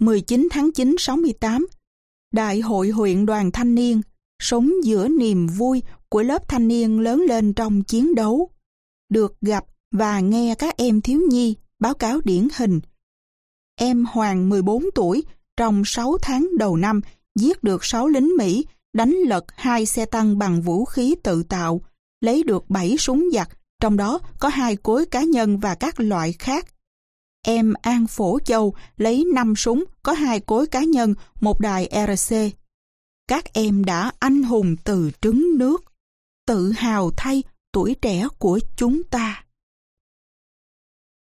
19 tháng 9 68 Đại hội huyện đoàn thanh niên sống giữa niềm vui của lớp thanh niên lớn lên trong chiến đấu. Được gặp và nghe các em thiếu nhi báo cáo điển hình. Em Hoàng 14 tuổi trong 6 tháng đầu năm giết được 6 lính Mỹ, đánh lật hai xe tăng bằng vũ khí tự tạo, lấy được 7 súng giặc, trong đó có hai cối cá nhân và các loại khác. Em An Phổ Châu lấy 5 súng, có hai cối cá nhân, một đài RC. Các em đã anh hùng từ trứng nước, tự hào thay tuổi trẻ của chúng ta.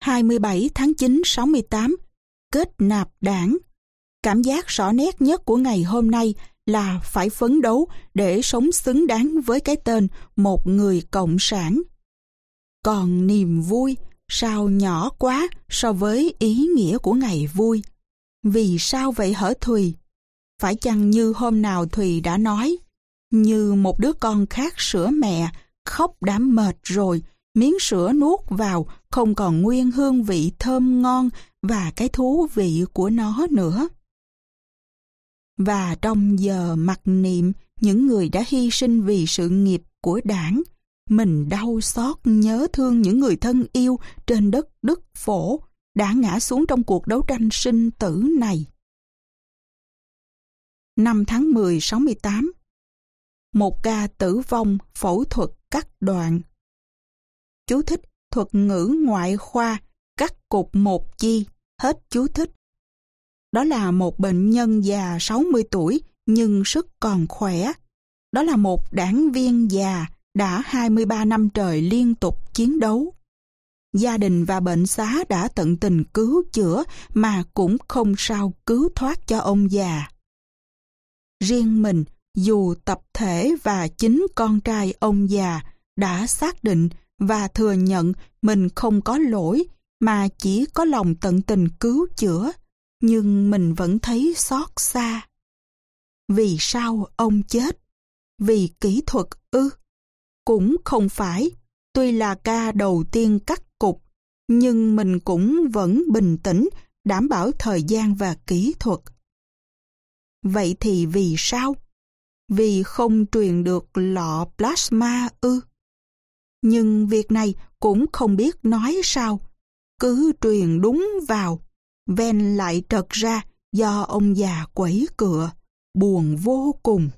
27 tháng 9 68 Kết nạp đảng Cảm giác rõ nét nhất của ngày hôm nay là phải phấn đấu để sống xứng đáng với cái tên một người cộng sản. Còn niềm vui sao nhỏ quá so với ý nghĩa của ngày vui. Vì sao vậy hở Thùy? Phải chăng như hôm nào Thùy đã nói, như một đứa con khác sữa mẹ, khóc đã mệt rồi, miếng sữa nuốt vào không còn nguyên hương vị thơm ngon và cái thú vị của nó nữa. Và trong giờ mặc niệm những người đã hy sinh vì sự nghiệp của đảng, mình đau xót nhớ thương những người thân yêu trên đất Đức Phổ đã ngã xuống trong cuộc đấu tranh sinh tử này. Năm tháng 10 68 Một ca tử vong phẫu thuật cắt đoạn. Chú thích thuật ngữ ngoại khoa cắt cục một chi, hết chú thích. Đó là một bệnh nhân già 60 tuổi nhưng sức còn khỏe. Đó là một đảng viên già đã 23 năm trời liên tục chiến đấu. Gia đình và bệnh xá đã tận tình cứu chữa mà cũng không sao cứu thoát cho ông già. Riêng mình, dù tập thể và chính con trai ông già đã xác định và thừa nhận mình không có lỗi mà chỉ có lòng tận tình cứu chữa, nhưng mình vẫn thấy xót xa. Vì sao ông chết? Vì kỹ thuật ư? Cũng không phải, tuy là ca đầu tiên cắt cục, nhưng mình cũng vẫn bình tĩnh, đảm bảo thời gian và kỹ thuật. Vậy thì vì sao? Vì không truyền được lọ plasma ư? Nhưng việc này cũng không biết nói sao. Cứ truyền đúng vào, ven lại trật ra do ông già quẩy cửa, Buồn vô cùng.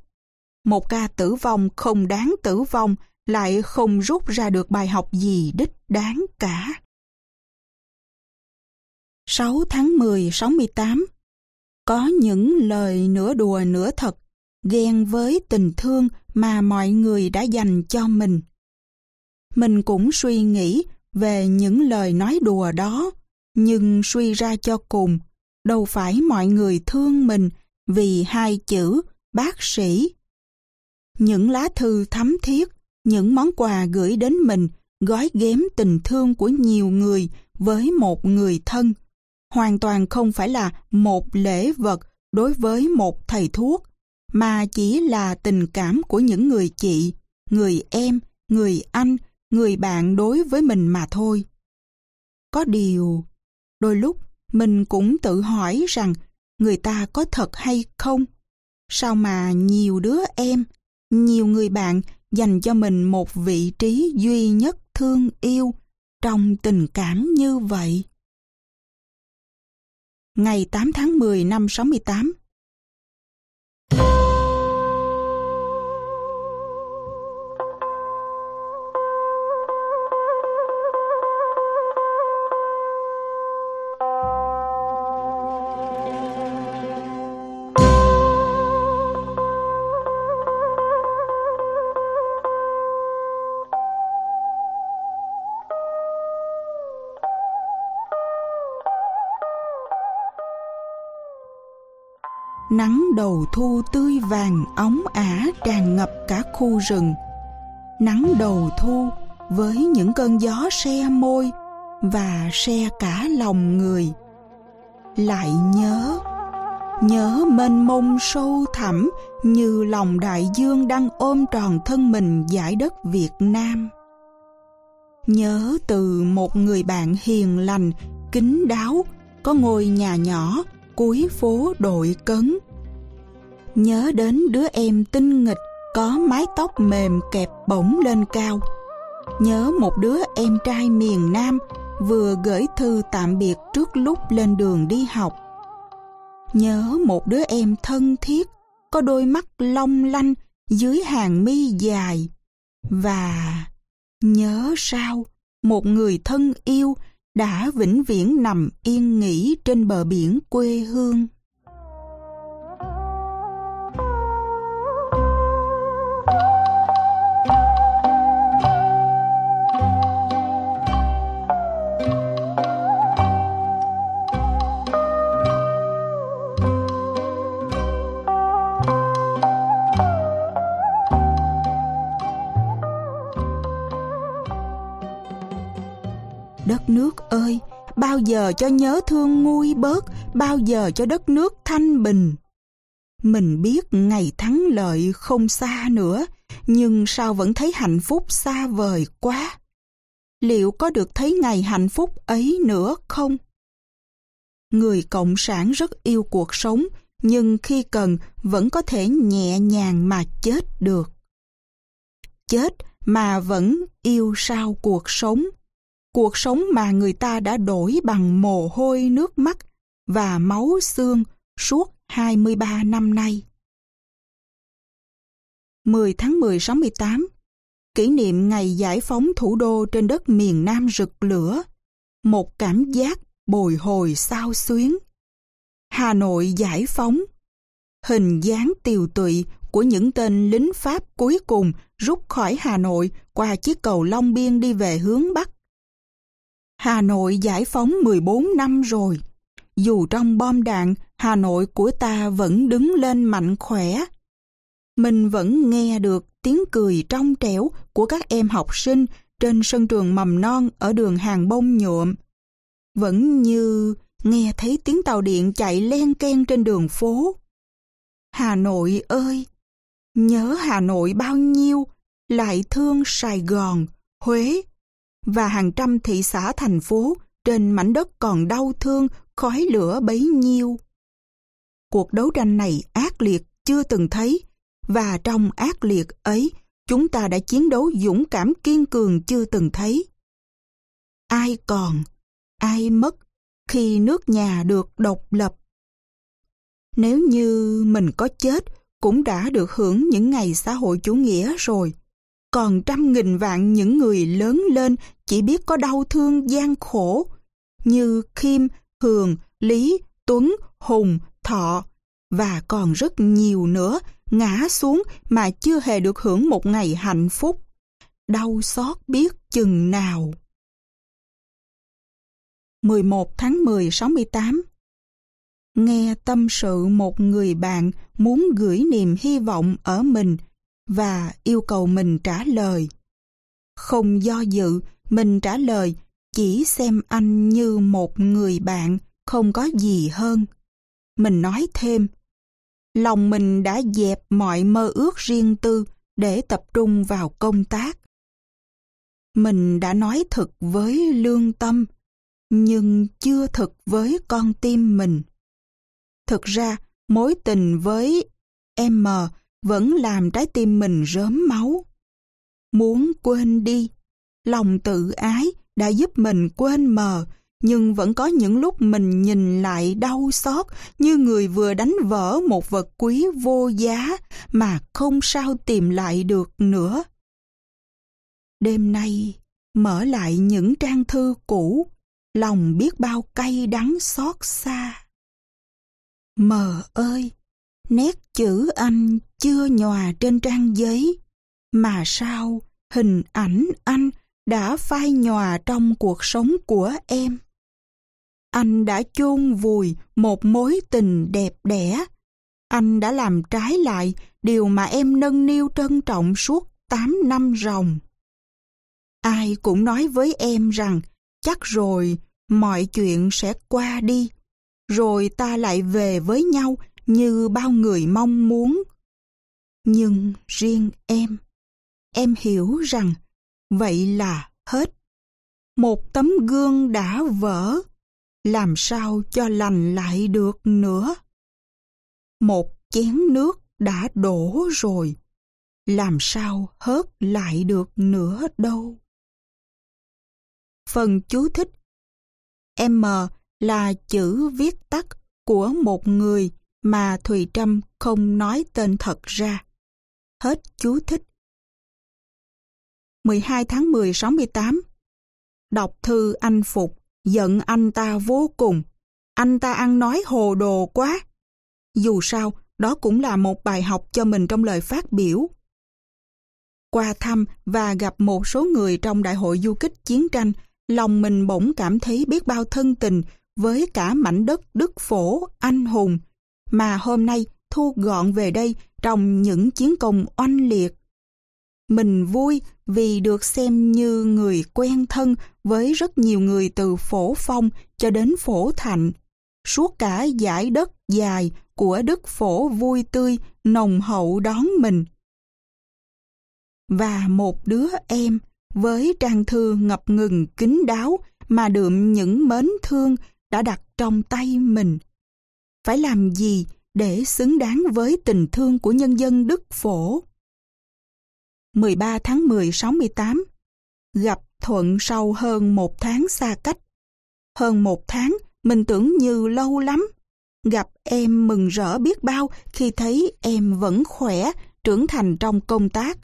Một ca tử vong không đáng tử vong lại không rút ra được bài học gì đích đáng cả. 6 tháng 10 68 Có những lời nửa đùa nửa thật, ghen với tình thương mà mọi người đã dành cho mình. Mình cũng suy nghĩ về những lời nói đùa đó, nhưng suy ra cho cùng, đâu phải mọi người thương mình vì hai chữ bác sĩ. Những lá thư thấm thiết, những món quà gửi đến mình gói ghém tình thương của nhiều người với một người thân, hoàn toàn không phải là một lễ vật đối với một thầy thuốc, mà chỉ là tình cảm của những người chị, người em, người anh, người bạn đối với mình mà thôi. Có điều, đôi lúc mình cũng tự hỏi rằng người ta có thật hay không? Sao mà nhiều đứa em, nhiều người bạn dành cho mình một vị trí duy nhất thương yêu trong tình cảm như vậy? Ngày 8 tháng 10 năm 68 Nắng đầu thu tươi vàng óng ả tràn ngập cả khu rừng. Nắng đầu thu với những cơn gió se môi và se cả lòng người. Lại nhớ, nhớ mênh mông sâu thẳm như lòng đại dương đang ôm tròn thân mình giải đất Việt Nam. Nhớ từ một người bạn hiền lành, kính đáo, có ngôi nhà nhỏ cuối phố đội cấn. Nhớ đến đứa em tinh nghịch có mái tóc mềm kẹp bổng lên cao. Nhớ một đứa em trai miền Nam vừa gửi thư tạm biệt trước lúc lên đường đi học. Nhớ một đứa em thân thiết, có đôi mắt long lanh dưới hàng mi dài. Và nhớ sao một người thân yêu đã vĩnh viễn nằm yên nghỉ trên bờ biển quê hương. Giờ cho nhớ thương nguôi bớt, bao giờ cho đất nước thanh bình. Mình biết ngày thắng lợi không xa nữa, nhưng sao vẫn thấy hạnh phúc xa vời quá? Liệu có được thấy ngày hạnh phúc ấy nữa không? Người Cộng sản rất yêu cuộc sống, nhưng khi cần vẫn có thể nhẹ nhàng mà chết được. Chết mà vẫn yêu sao cuộc sống cuộc sống mà người ta đã đổi bằng mồ hôi, nước mắt và máu xương suốt 23 năm nay. 10 tháng 10 68 Kỷ niệm ngày giải phóng thủ đô trên đất miền Nam rực lửa, Một cảm giác bồi hồi sao xuyến Hà Nội giải phóng, Hình dáng tiều tụy của những tên lính Pháp cuối cùng rút khỏi Hà Nội qua chiếc cầu Long Biên đi về hướng Bắc Hà Nội giải phóng 14 năm rồi. Dù trong bom đạn, Hà Nội của ta vẫn đứng lên mạnh khỏe. Mình vẫn nghe được tiếng cười trong trẻo của các em học sinh trên sân trường mầm non ở đường hàng bông nhuộm. Vẫn như nghe thấy tiếng tàu điện chạy len ken trên đường phố. Hà Nội ơi! Nhớ Hà Nội bao nhiêu, lại thương Sài Gòn, Huế, và hàng trăm thị xã thành phố trên mảnh đất còn đau thương, khói lửa bấy nhiêu. Cuộc đấu tranh này ác liệt chưa từng thấy, và trong ác liệt ấy, chúng ta đã chiến đấu dũng cảm kiên cường chưa từng thấy. Ai còn, ai mất khi nước nhà được độc lập? Nếu như mình có chết, cũng đã được hưởng những ngày xã hội chủ nghĩa rồi còn trăm nghìn vạn những người lớn lên chỉ biết có đau thương gian khổ, như Kim Hường, Lý, Tuấn, Hùng, Thọ, và còn rất nhiều nữa ngã xuống mà chưa hề được hưởng một ngày hạnh phúc. Đau xót biết chừng nào. 11 tháng 10 68 Nghe tâm sự một người bạn muốn gửi niềm hy vọng ở mình và yêu cầu mình trả lời. Không do dự, mình trả lời chỉ xem anh như một người bạn, không có gì hơn. Mình nói thêm, lòng mình đã dẹp mọi mơ ước riêng tư để tập trung vào công tác. Mình đã nói thật với lương tâm, nhưng chưa thật với con tim mình. Thực ra, mối tình với M vẫn làm trái tim mình rớm máu. Muốn quên đi, lòng tự ái đã giúp mình quên mờ, nhưng vẫn có những lúc mình nhìn lại đau xót như người vừa đánh vỡ một vật quý vô giá mà không sao tìm lại được nữa. Đêm nay, mở lại những trang thư cũ, lòng biết bao cay đắng xót xa. Mờ ơi! Nét chữ anh chưa nhòa trên trang giấy, mà sao hình ảnh anh đã phai nhòa trong cuộc sống của em. Anh đã chôn vùi một mối tình đẹp đẽ. Anh đã làm trái lại điều mà em nâng niu trân trọng suốt 8 năm ròng. Ai cũng nói với em rằng chắc rồi mọi chuyện sẽ qua đi, rồi ta lại về với nhau như bao người mong muốn. Nhưng riêng em, em hiểu rằng vậy là hết. Một tấm gương đã vỡ, làm sao cho lành lại được nữa. Một chén nước đã đổ rồi, làm sao hớt lại được nữa đâu. Phần chú thích M là chữ viết tắt của một người mà Thùy Trâm không nói tên thật ra. Hết chú thích. 12 tháng 10 68 Đọc thư anh Phục, giận anh ta vô cùng. Anh ta ăn nói hồ đồ quá. Dù sao, đó cũng là một bài học cho mình trong lời phát biểu. Qua thăm và gặp một số người trong đại hội du kích chiến tranh, lòng mình bỗng cảm thấy biết bao thân tình với cả mảnh đất Đức Phổ, anh hùng, mà hôm nay thu gọn về đây trong những chiến công oanh liệt. Mình vui vì được xem như người quen thân với rất nhiều người từ phổ phong cho đến phổ thạnh. Suốt cả giải đất dài của đức phổ vui tươi, nồng hậu đón mình. Và một đứa em với trang thư ngập ngừng kín đáo mà đượm những mến thương đã đặt trong tay mình. Phải làm gì để xứng đáng với tình thương của nhân dân Đức Phổ? 13 tháng 10 68 Gặp Thuận sau hơn một tháng xa cách. Hơn một tháng, mình tưởng như lâu lắm. Gặp em mừng rỡ biết bao khi thấy em vẫn khỏe, trưởng thành trong công tác.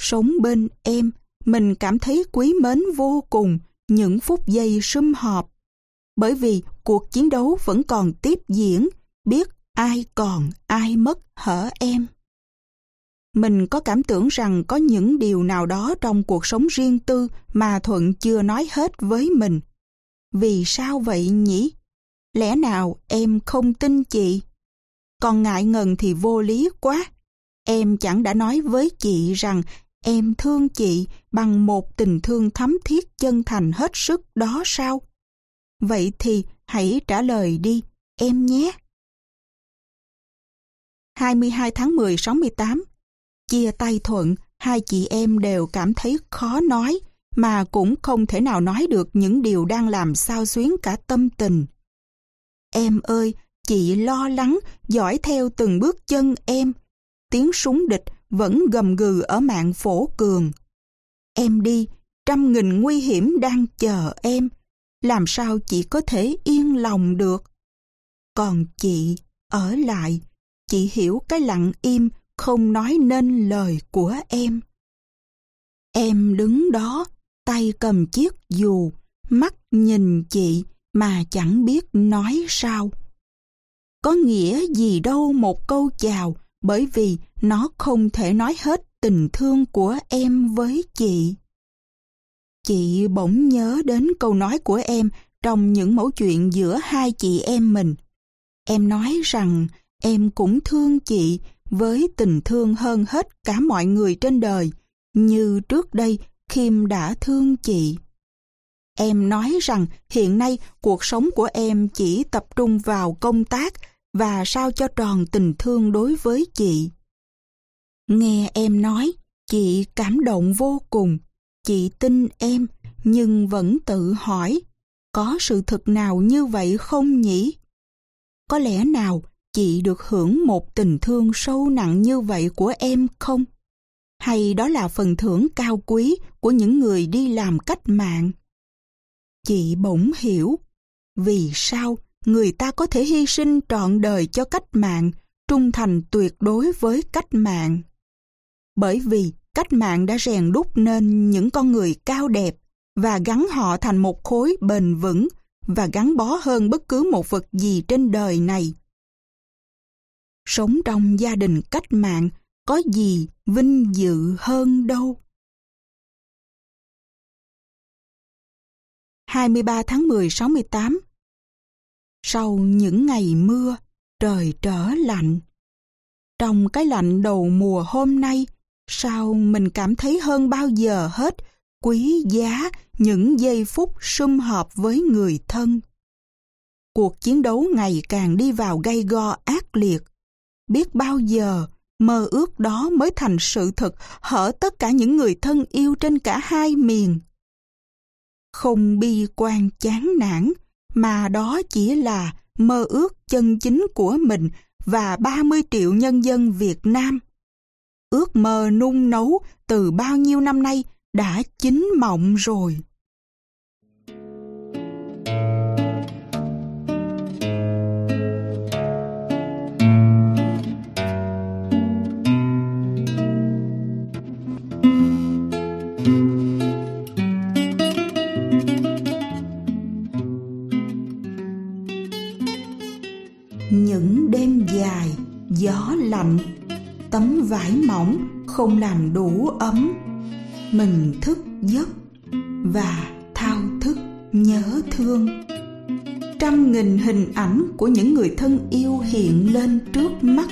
Sống bên em, mình cảm thấy quý mến vô cùng những phút giây sum họp. Bởi vì cuộc chiến đấu vẫn còn tiếp diễn, biết ai còn, ai mất hở em. Mình có cảm tưởng rằng có những điều nào đó trong cuộc sống riêng tư mà Thuận chưa nói hết với mình. Vì sao vậy nhỉ? Lẽ nào em không tin chị? Còn ngại ngần thì vô lý quá. Em chẳng đã nói với chị rằng em thương chị bằng một tình thương thắm thiết chân thành hết sức đó sao? Vậy thì hãy trả lời đi, em nhé. 22 tháng 10 68 Chia tay thuận, hai chị em đều cảm thấy khó nói, mà cũng không thể nào nói được những điều đang làm sao xuyến cả tâm tình. Em ơi, chị lo lắng, dõi theo từng bước chân em. Tiếng súng địch vẫn gầm gừ ở mạng phổ cường. Em đi, trăm nghìn nguy hiểm đang chờ em. Làm sao chị có thể yên lòng được? Còn chị, ở lại, chị hiểu cái lặng im không nói nên lời của em. Em đứng đó, tay cầm chiếc dù, mắt nhìn chị mà chẳng biết nói sao. Có nghĩa gì đâu một câu chào bởi vì nó không thể nói hết tình thương của em với chị. Chị bỗng nhớ đến câu nói của em trong những mẫu chuyện giữa hai chị em mình. Em nói rằng em cũng thương chị với tình thương hơn hết cả mọi người trên đời, như trước đây Kim đã thương chị. Em nói rằng hiện nay cuộc sống của em chỉ tập trung vào công tác và sao cho tròn tình thương đối với chị. Nghe em nói, chị cảm động vô cùng. Chị tin em, nhưng vẫn tự hỏi, có sự thực nào như vậy không nhỉ? Có lẽ nào chị được hưởng một tình thương sâu nặng như vậy của em không? Hay đó là phần thưởng cao quý của những người đi làm cách mạng? Chị bỗng hiểu, vì sao người ta có thể hy sinh trọn đời cho cách mạng, trung thành tuyệt đối với cách mạng? Bởi vì cách mạng đã rèn đúc nên những con người cao đẹp và gắn họ thành một khối bền vững và gắn bó hơn bất cứ một vật gì trên đời này. Sống trong gia đình cách mạng có gì vinh dự hơn đâu. 23 tháng 10 68 Sau những ngày mưa, trời trở lạnh. Trong cái lạnh đầu mùa hôm nay, sao mình cảm thấy hơn bao giờ hết quý giá những giây phút sum họp với người thân. Cuộc chiến đấu ngày càng đi vào gay go ác liệt. Biết bao giờ mơ ước đó mới thành sự thật hở tất cả những người thân yêu trên cả hai miền. Không bi quan chán nản, mà đó chỉ là mơ ước chân chính của mình và 30 triệu nhân dân Việt Nam. Ước mơ nung nấu từ bao nhiêu năm nay đã chín mộng rồi. Vải mỏng không làm đủ ấm. Mình thức giấc và thao thức nhớ thương. Trăm nghìn hình ảnh của những người thân yêu hiện lên trước mắt.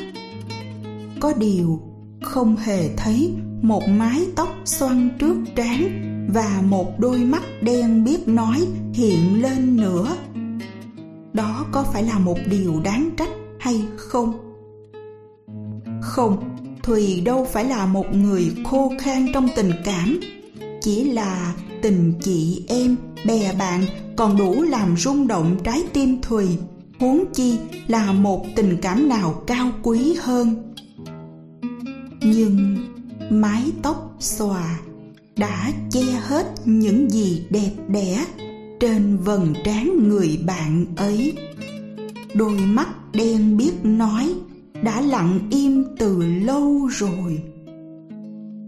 Có điều không hề thấy một mái tóc xoăn trước trán và một đôi mắt đen biết nói hiện lên nữa đó có phải là một điều đáng trách hay không không thùy đâu phải là một người khô khan trong tình cảm. Chỉ là tình chị em, bè bạn còn đủ làm rung động trái tim thùy. Huống chi là một tình cảm nào cao quý hơn. Nhưng mái tóc xòa đã che hết những gì đẹp đẽ trên vầng trán người bạn ấy. Đôi mắt đen biết nói đã lặng im từ lâu rồi.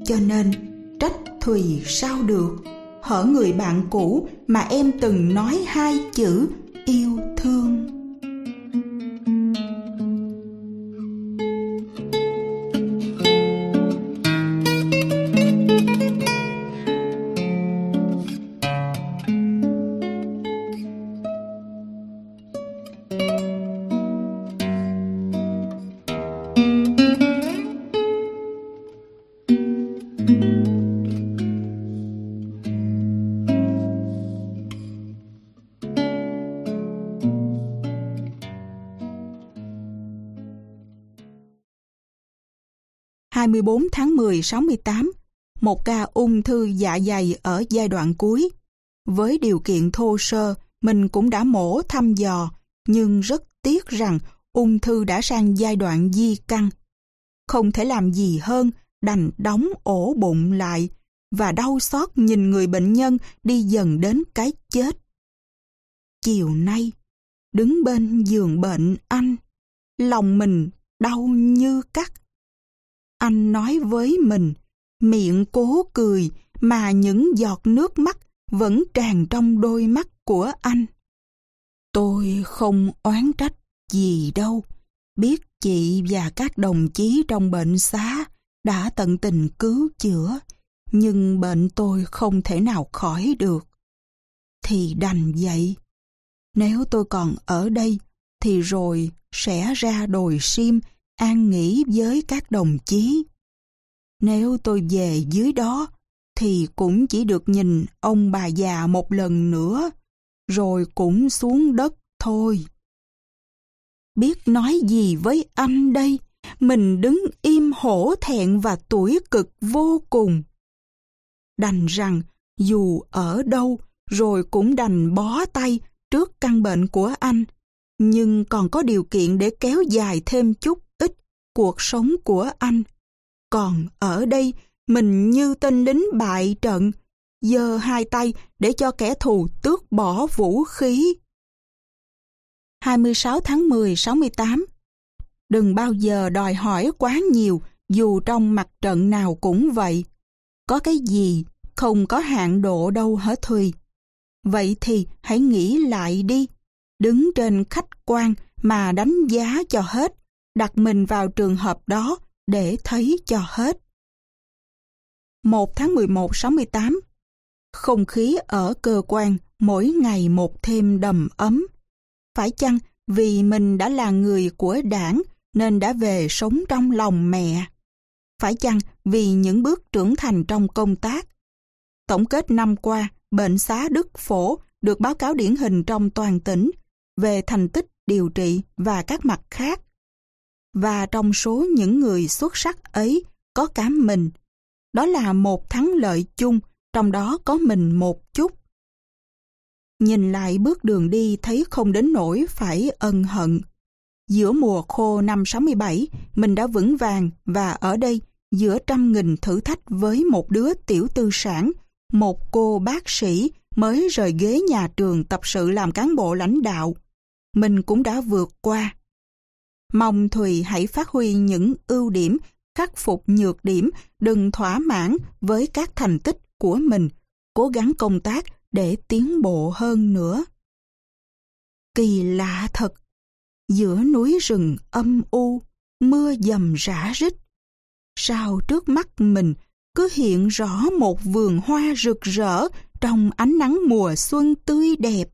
Cho nên, trách thùy sao được? Hở người bạn cũ mà em từng nói hai chữ yêu thương. 24 tháng 10 68, một ca ung thư dạ dày ở giai đoạn cuối. Với điều kiện thô sơ, mình cũng đã mổ thăm dò, nhưng rất tiếc rằng ung thư đã sang giai đoạn di căn. Không thể làm gì hơn, đành đóng ổ bụng lại và đau xót nhìn người bệnh nhân đi dần đến cái chết. Chiều nay, đứng bên giường bệnh anh, lòng mình đau như cắt anh nói với mình, miệng cố cười mà những giọt nước mắt vẫn tràn trong đôi mắt của anh. Tôi không oán trách gì đâu, biết chị và các đồng chí trong bệnh xá đã tận tình cứu chữa, nhưng bệnh tôi không thể nào khỏi được. Thì đành vậy. Nếu tôi còn ở đây, thì rồi sẽ ra đồi sim an nghỉ với các đồng chí. Nếu tôi về dưới đó, thì cũng chỉ được nhìn ông bà già một lần nữa, rồi cũng xuống đất thôi. Biết nói gì với anh đây, mình đứng im hổ thẹn và tuổi cực vô cùng. Đành rằng, dù ở đâu, rồi cũng đành bó tay trước căn bệnh của anh, nhưng còn có điều kiện để kéo dài thêm chút cuộc sống của anh. Còn ở đây, mình như tên lính bại trận, giơ hai tay để cho kẻ thù tước bỏ vũ khí. 26 tháng 10 68 Đừng bao giờ đòi hỏi quá nhiều dù trong mặt trận nào cũng vậy. Có cái gì không có hạn độ đâu hả Thùy? Vậy thì hãy nghĩ lại đi. Đứng trên khách quan mà đánh giá cho hết đặt mình vào trường hợp đó để thấy cho hết. 1 tháng 11 68 Không khí ở cơ quan mỗi ngày một thêm đầm ấm. Phải chăng vì mình đã là người của đảng nên đã về sống trong lòng mẹ? Phải chăng vì những bước trưởng thành trong công tác? Tổng kết năm qua, bệnh xá Đức Phổ được báo cáo điển hình trong toàn tỉnh về thành tích điều trị và các mặt khác và trong số những người xuất sắc ấy có cả mình. Đó là một thắng lợi chung, trong đó có mình một chút. Nhìn lại bước đường đi thấy không đến nỗi phải ân hận. Giữa mùa khô năm 67, mình đã vững vàng và ở đây, giữa trăm nghìn thử thách với một đứa tiểu tư sản, một cô bác sĩ mới rời ghế nhà trường tập sự làm cán bộ lãnh đạo. Mình cũng đã vượt qua. Mong Thùy hãy phát huy những ưu điểm, khắc phục nhược điểm, đừng thỏa mãn với các thành tích của mình, cố gắng công tác để tiến bộ hơn nữa. Kỳ lạ thật, giữa núi rừng âm u, mưa dầm rã rít. Sao trước mắt mình cứ hiện rõ một vườn hoa rực rỡ trong ánh nắng mùa xuân tươi đẹp.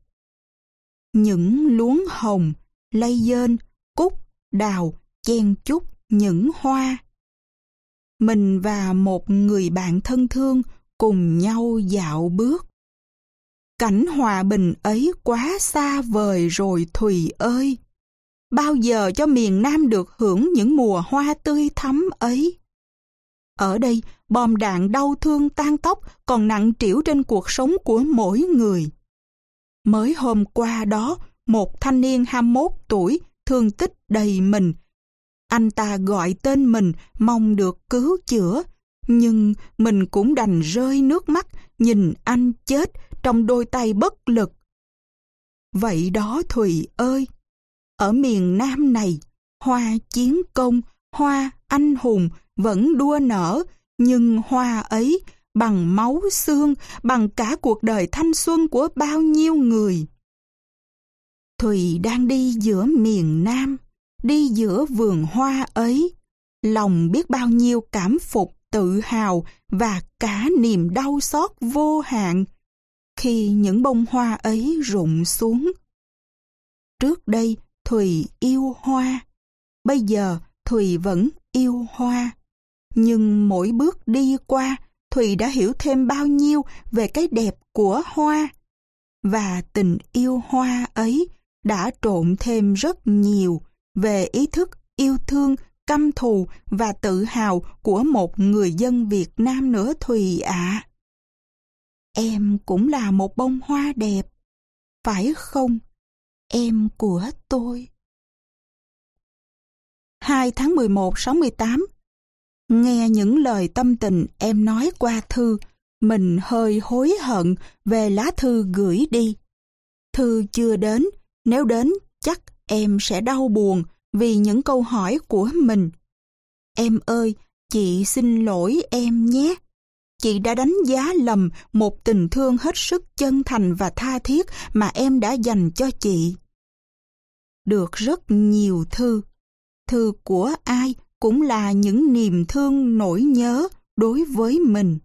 Những luống hồng, lây dơn, cúc, đào, chen chúc những hoa. Mình và một người bạn thân thương cùng nhau dạo bước. Cảnh hòa bình ấy quá xa vời rồi Thùy ơi! Bao giờ cho miền Nam được hưởng những mùa hoa tươi thắm ấy? Ở đây, bom đạn đau thương tan tóc còn nặng trĩu trên cuộc sống của mỗi người. Mới hôm qua đó, một thanh niên 21 tuổi, thương tích đầy mình. Anh ta gọi tên mình mong được cứu chữa, nhưng mình cũng đành rơi nước mắt nhìn anh chết trong đôi tay bất lực. Vậy đó Thùy ơi, ở miền Nam này, hoa chiến công, hoa anh hùng vẫn đua nở, nhưng hoa ấy bằng máu xương, bằng cả cuộc đời thanh xuân của bao nhiêu người. Thùy đang đi giữa miền Nam, đi giữa vườn hoa ấy, lòng biết bao nhiêu cảm phục, tự hào và cả niềm đau xót vô hạn khi những bông hoa ấy rụng xuống. Trước đây, Thùy yêu hoa. Bây giờ, Thùy vẫn yêu hoa. Nhưng mỗi bước đi qua, Thùy đã hiểu thêm bao nhiêu về cái đẹp của hoa. Và tình yêu hoa ấy đã trộn thêm rất nhiều về ý thức yêu thương, căm thù và tự hào của một người dân Việt Nam nữa Thùy ạ. Em cũng là một bông hoa đẹp, phải không? Em của tôi. 2 tháng 11 68 Nghe những lời tâm tình em nói qua thư, mình hơi hối hận về lá thư gửi đi. Thư chưa đến, nếu đến chắc em sẽ đau buồn vì những câu hỏi của mình. Em ơi, chị xin lỗi em nhé. Chị đã đánh giá lầm một tình thương hết sức chân thành và tha thiết mà em đã dành cho chị. Được rất nhiều thư. Thư của ai cũng là những niềm thương nỗi nhớ đối với mình.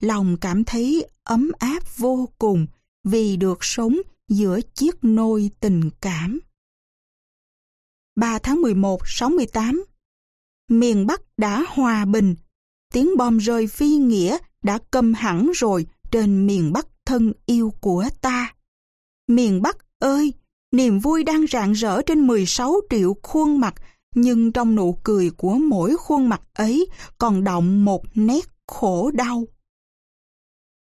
Lòng cảm thấy ấm áp vô cùng vì được sống giữa chiếc nôi tình cảm. 3 tháng 11, 68 Miền Bắc đã hòa bình, tiếng bom rơi phi nghĩa đã câm hẳn rồi trên miền Bắc thân yêu của ta. Miền Bắc ơi, niềm vui đang rạng rỡ trên 16 triệu khuôn mặt, nhưng trong nụ cười của mỗi khuôn mặt ấy còn động một nét khổ đau.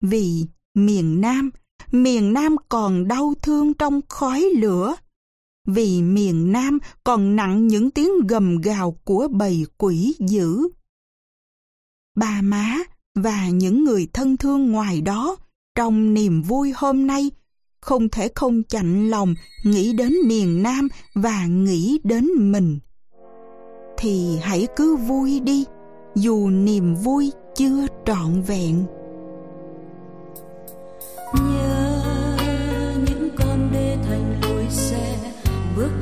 Vì miền Nam, miền Nam còn đau thương trong khói lửa. Vì miền Nam còn nặng những tiếng gầm gào của bầy quỷ dữ. Ba má và những người thân thương ngoài đó trong niềm vui hôm nay không thể không chạnh lòng nghĩ đến miền Nam và nghĩ đến mình. Thì hãy cứ vui đi, dù niềm vui chưa trọn vẹn.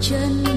Bước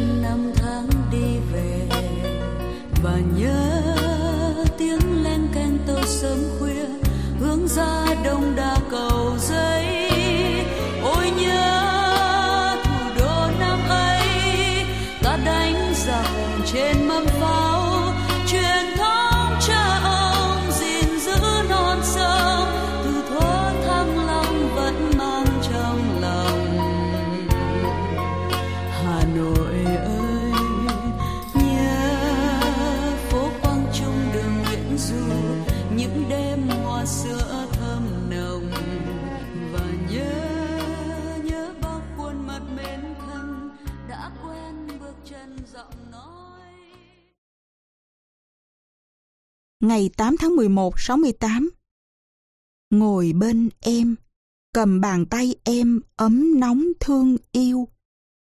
giọng nói Ngày 8 tháng 11 68 Ngồi bên em, cầm bàn tay em ấm nóng thương yêu.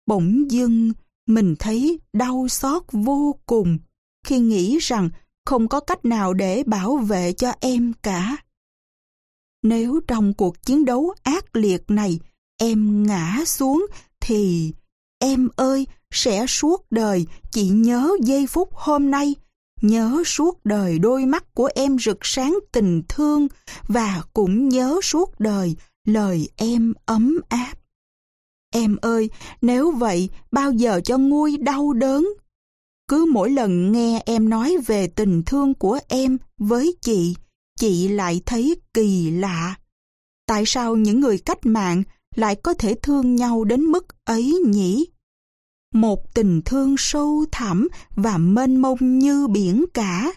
Bỗng dưng mình thấy đau xót vô cùng khi nghĩ rằng không có cách nào để bảo vệ cho em cả. Nếu trong cuộc chiến đấu ác liệt này em ngã xuống thì em ơi sẽ suốt đời chỉ nhớ giây phút hôm nay nhớ suốt đời đôi mắt của em rực sáng tình thương và cũng nhớ suốt đời lời em ấm áp. Em ơi, nếu vậy bao giờ cho nguôi đau đớn? Cứ mỗi lần nghe em nói về tình thương của em với chị, chị lại thấy kỳ lạ. Tại sao những người cách mạng lại có thể thương nhau đến mức ấy nhỉ? Một tình thương sâu thẳm và mênh mông như biển cả.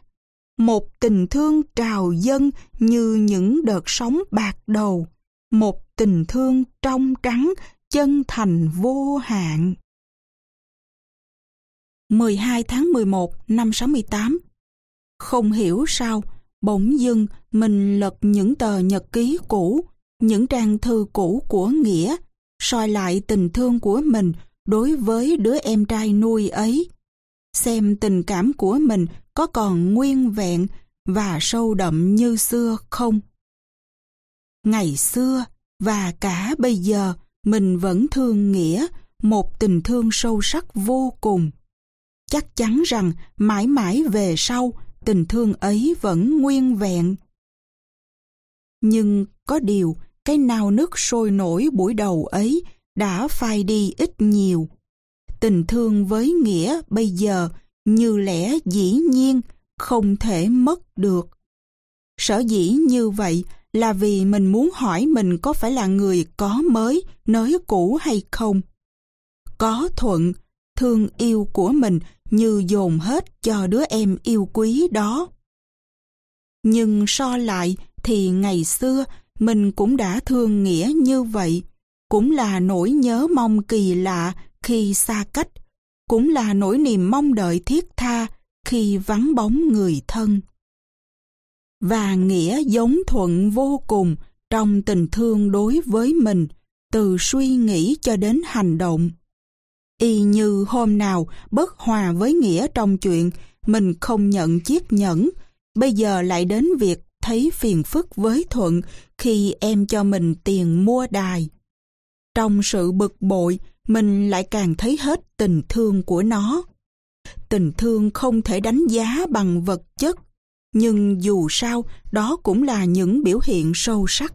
Một tình thương trào dâng như những đợt sóng bạc đầu. Một tình thương trong trắng, chân thành vô hạn. 12 tháng 11 năm 68 Không hiểu sao, bỗng dưng mình lật những tờ nhật ký cũ, những trang thư cũ của Nghĩa, soi lại tình thương của mình đối với đứa em trai nuôi ấy. Xem tình cảm của mình có còn nguyên vẹn và sâu đậm như xưa không? Ngày xưa và cả bây giờ, mình vẫn thương Nghĩa, một tình thương sâu sắc vô cùng. Chắc chắn rằng mãi mãi về sau, tình thương ấy vẫn nguyên vẹn. Nhưng có điều, cái nào nước sôi nổi buổi đầu ấy đã phai đi ít nhiều. Tình thương với Nghĩa bây giờ như lẽ dĩ nhiên không thể mất được. Sở dĩ như vậy là vì mình muốn hỏi mình có phải là người có mới, nới cũ hay không. Có thuận, thương yêu của mình như dồn hết cho đứa em yêu quý đó. Nhưng so lại thì ngày xưa mình cũng đã thương nghĩa như vậy, cũng là nỗi nhớ mong kỳ lạ khi xa cách, cũng là nỗi niềm mong đợi thiết tha khi vắng bóng người thân. Và nghĩa giống thuận vô cùng trong tình thương đối với mình, từ suy nghĩ cho đến hành động. Y như hôm nào bất hòa với Nghĩa trong chuyện mình không nhận chiếc nhẫn, bây giờ lại đến việc thấy phiền phức với Thuận khi em cho mình tiền mua đài. Trong sự bực bội, mình lại càng thấy hết tình thương của nó. Tình thương không thể đánh giá bằng vật chất, nhưng dù sao đó cũng là những biểu hiện sâu sắc.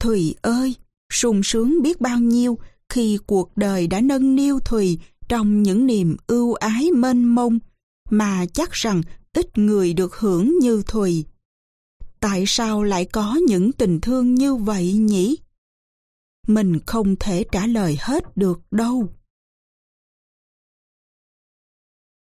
Thùy ơi, sung sướng biết bao nhiêu khi cuộc đời đã nâng niu Thùy trong những niềm ưu ái mênh mông, mà chắc rằng ít người được hưởng như Thùy. Tại sao lại có những tình thương như vậy nhỉ? Mình không thể trả lời hết được đâu.